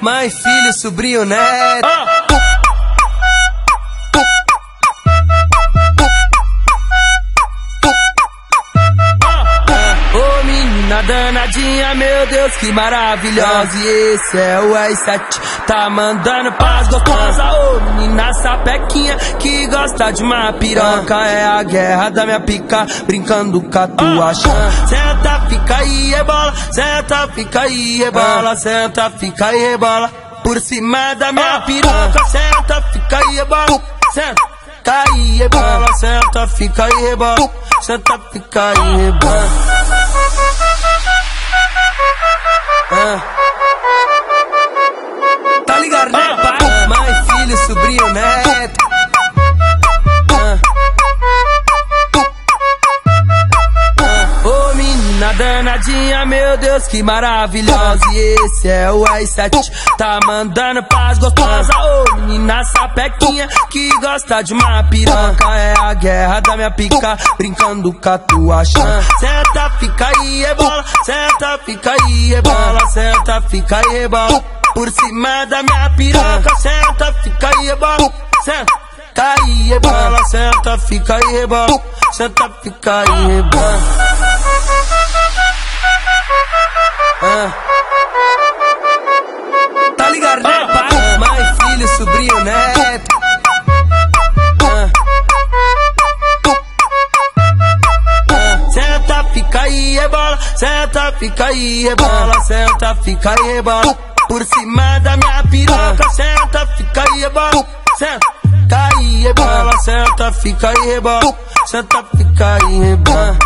mãe, filho, sobrinho, neto. Ô menina danadinha, meu Deus, que maravilhosa. E esse é o R7, tá mandando paz gostosa. Ô menina sapequinha, que gosta de uma piroca. É a guerra da minha pica, brincando com a tua chã. Senta, fica aí, rebola. Senta, fica aí, rebola. Senta, fica aí, rebola. Por cima da minha piroca. Senta, fica aí, rebola. Senta. Fica aí, rebola, senta, fica aí, rebola, senta, fica aí, rebola. Danadinha, meu Deus, que maravilhosa. E esse é o R7, tá mandando paz gostosa. Ô menina sapequinha, que gosta de uma piroca. É a guerra da minha pica, brincando com a tua chã. Senta, fica aí, rebola. Senta, fica aí, rebola. Senta, fica aí, rebola. Por cima da minha piroca. Senta, fica aí, rebola. Senta. Fica aí, rebola, senta, fica aí, rebola, senta, fica rebola. Rebola. Senta, fica aí, rebola. Senta, fica aí, rebola. Por cima da minha piroca. Senta, fica aí, rebola. Senta. Rebola. Senta, fica aí, rebola. Senta, fica aí, rebola.